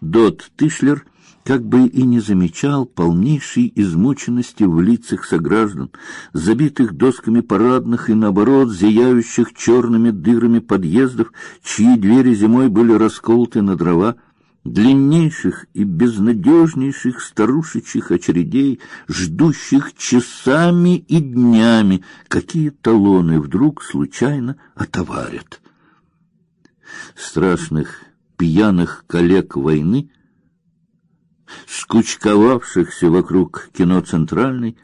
Дот Тышлер как бы и не замечал полнейшей измученности в лицах сограждан, забитых досками парадных и, наоборот, зияющих черными дырами подъездов, чьи двери зимой были расколоты на дрова, длиннейших и безнадежнейших старушечьих очередей, ждущих часами и днями, какие талоны вдруг случайно отоварят. Страшных пьяных коллег войны — скучковавшихся вокруг кино «Центральный»,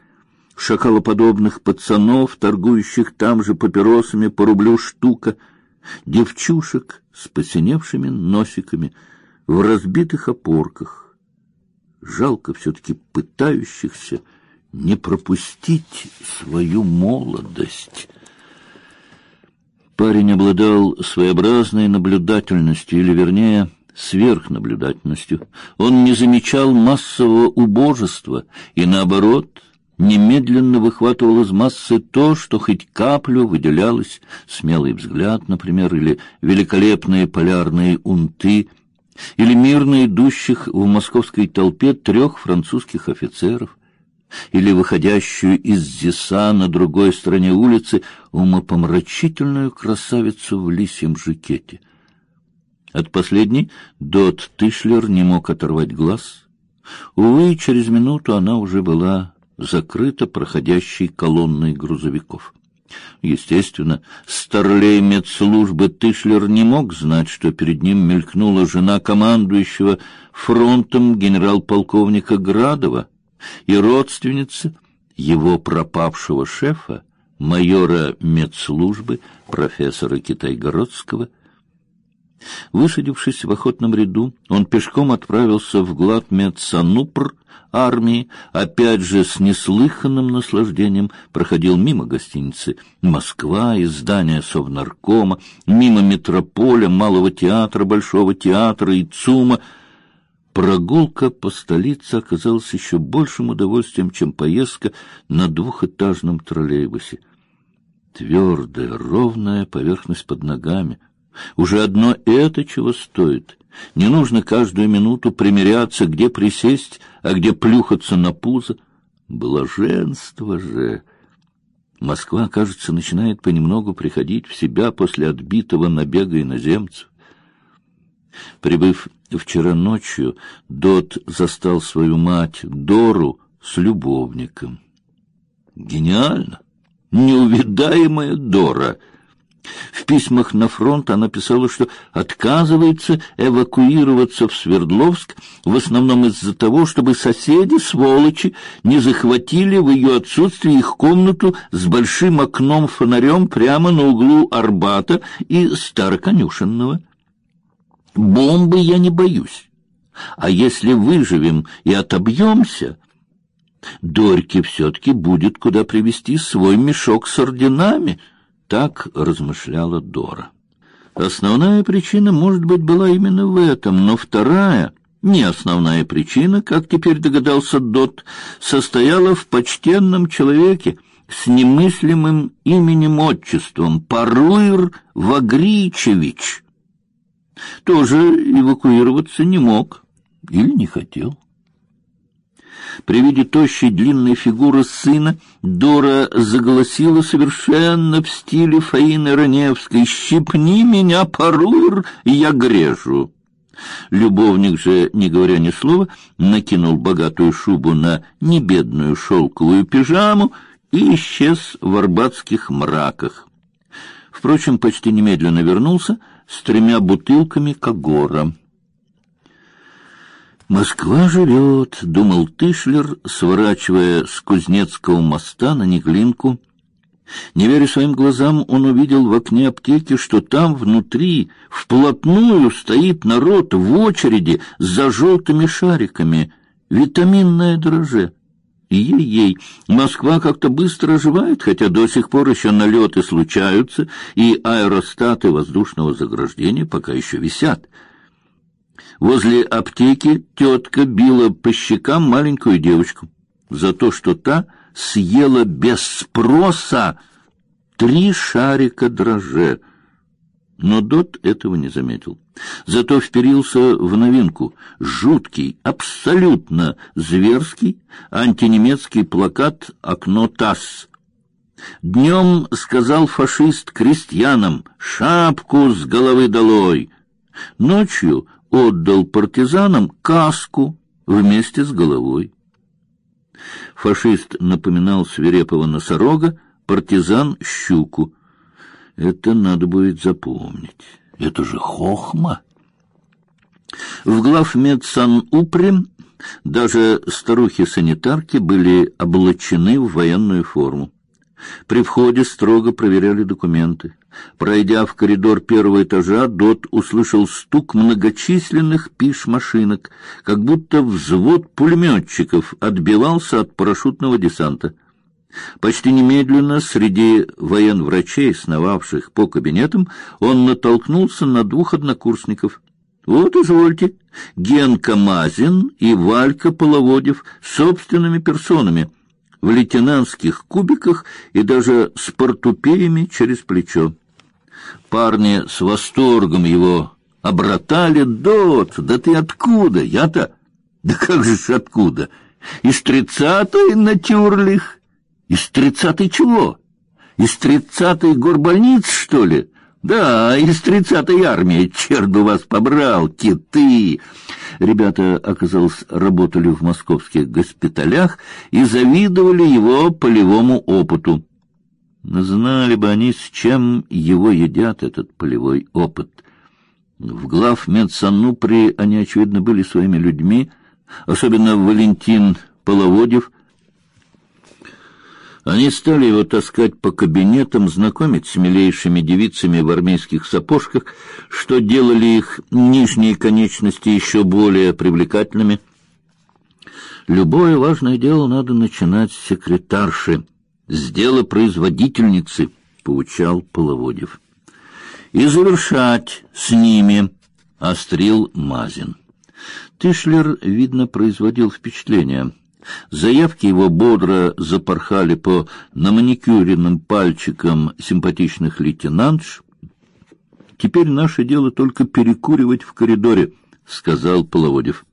шакалоподобных пацанов, торгующих там же папиросами по рублю штука, девчушек с посиневшими носиками в разбитых опорках, жалко все-таки пытающихся не пропустить свою молодость. Парень обладал своеобразной наблюдательностью, или, вернее, сверхнаблюдательностью. Он не замечал массового убожества и, наоборот, немедленно выхватывал из массы то, что хоть каплю выделялось, смелый взгляд, например, или великолепные полярные унты, или мирно идущих в московской толпе трех французских офицеров, или выходящую из Зиса на другой стороне улицы умопомрачительную красавицу в лисьем жакете. От последней Дот Тышлер не мог оторвать глаз. Увы, через минуту она уже была закрыта проходящей колонной грузовиков. Естественно, старлей медслужбы Тышлер не мог знать, что перед ним мелькнула жена командующего фронтом генерал-полковника Градова и родственница его пропавшего шефа, майора медслужбы профессора Китайгородского, Высадившись в охотном ряду, он пешком отправился в Гладмедсанупр армии, опять же с неслыханным наслаждением проходил мимо гостиницы «Москва» и здания Совнаркома, мимо метрополя, Малого театра, Большого театра и ЦУМа. Прогулка по столице оказалась еще большим удовольствием, чем поездка на двухэтажном троллейбусе. Твердая, ровная поверхность под ногами — уже одно это чего стоит. Не нужно каждую минуту примеряться, где присесть, а где плюхаться на пузо. Блаженство же! Москва, кажется, начинает понемногу приходить в себя после отбитого набега иноземцев. Прибыв вчера ночью, Дот застал свою мать Дору с любовником. Гениально! Неувидаемая Дора — в письмах на фронт она писала, что отказывается эвакуироваться в Свердловск в основном из-за того, чтобы соседи сволочи не захватили в ее отсутствие их комнату с большим окном-фонарем прямо на углу Арбата и Староконюшенного. Бомбы я не боюсь. А если выживем и отобьемся, Дорьке все-таки будет куда привезти свой мешок с орденами — так размышляла Дора. Основная причина, может быть, была именно в этом, но вторая, не основная причина, как теперь догадался Дот, состояла в почтенном человеке с немыслимым именем-отчеством Паруир Вагричевич. Тоже эвакуироваться не мог или не хотел. При виде тощей длинной фигуры сына Дора заголосила совершенно в стиле Фаины Раневской «Щипни меня, парур, я грежу». Любовник же, не говоря ни слова, накинул богатую шубу на небедную шелковую пижаму и исчез в арбатских мраках. Впрочем, почти немедленно вернулся с тремя бутылками Кагора. Москва живет, думал Тышлер, сворачивая с Кузнецкого моста на Неглинку. Не веря своим глазам, он увидел в окне аптеки, что там внутри вплотную стоит народ в очереди за желтыми шариками, витаминное дрожжи. Ей-ей, Москва как-то быстро оживает, хотя до сих пор еще налеты случаются, и аэростаты воздушного заграждения пока еще висят. Возле аптеки тетка била по щекам маленькую девочку за то, что та съела без спроса три шарика дрожжей. Но Дот этого не заметил. Зато вперился в новинку — жуткий, абсолютно зверский антинемецкий плакат «Окно ТАСС». Днем сказал фашист крестьянам «Шапку с головы долой!» Ночью отдал партизанам каску вместе с головой. Фашист напоминал свирепого носорога, партизан — щуку. Это надо будет запомнить. Это же хохма. В главмедсанупре даже старухи-санитарки были облачены в военную форму. При входе строго проверяли документы. Пройдя в коридор первого этажа, Дот услышал стук многочисленных пиш-машинок, как будто взвод пулеметчиков отбивался от парашютного десанта. Почти немедленно среди военврачей, сновавших по кабинетам, он натолкнулся на двух однокурсников. Вот, извольте, Генка Мазин и Валька Половодев собственными персонами в лейтенантских кубиках и даже с портупеями через плечо. Парни с восторгом его обратали. «Дот, да ты откуда? Я-то? Да как же ж откуда? Из тридцатой натюрлих? Из тридцатой чего? Из тридцатой горбольниц, что ли?» Да, из тридцатой армии, черт бы вас побрал, киты. Ребята, оказалось, работали в московских госпиталях и завидовали его полевому опыту. Знали бы они, с чем его едят этот полевой опыт. В глав медсанупри они, очевидно, были своими людьми, особенно Валентин Половодев. Они стали его таскать по кабинетам, знакомить с милейшими девицами в армейских сапожках, что делали их нижние конечности еще более привлекательными. Любое важное дело надо начинать с секретарши — с дела производительницы, поучал Половодев. И завершать с ними, острил Мазин. Тышлер, видно, производил впечатление. Заявки его бодро запорхали по наманикюренным пальчикам симпатичных лейтенантш. Теперь наше дело только перекуривать в коридоре, сказал Половодев.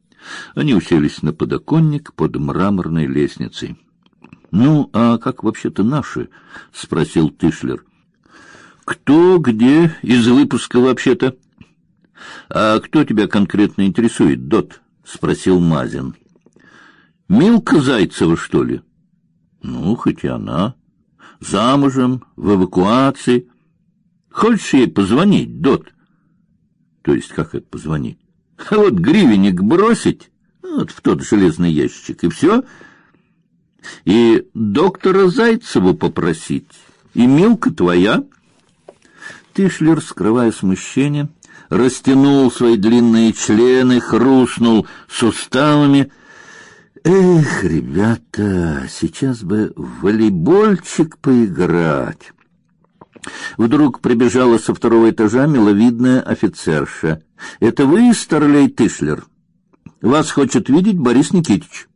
Они уселись на подоконник под мраморной лестницей. Ну, а как вообще-то наши? спросил Тышлер. Кто где из выпуска вообще-то? А кто тебя конкретно интересует, Дот? спросил Мазин. Милка Зайцева, что ли? Ну, хоть и она. Замужем, в эвакуации. Хочешь ей позвонить, Дот? То есть как это позвонить? А вот гривенник бросить вот в тот железный ящик, и все — и доктора Зайцева попросить, и Милка твоя. Тишлер, скрывая смущение, растянул свои длинные члены, хрустнул суставами. Эх, ребята, сейчас бы в волейбольчик поиграть. Вдруг прибежала со второго этажа миловидная офицерша. Это вы, старлей Тишлер? Вас хочет видеть Борис Никитич.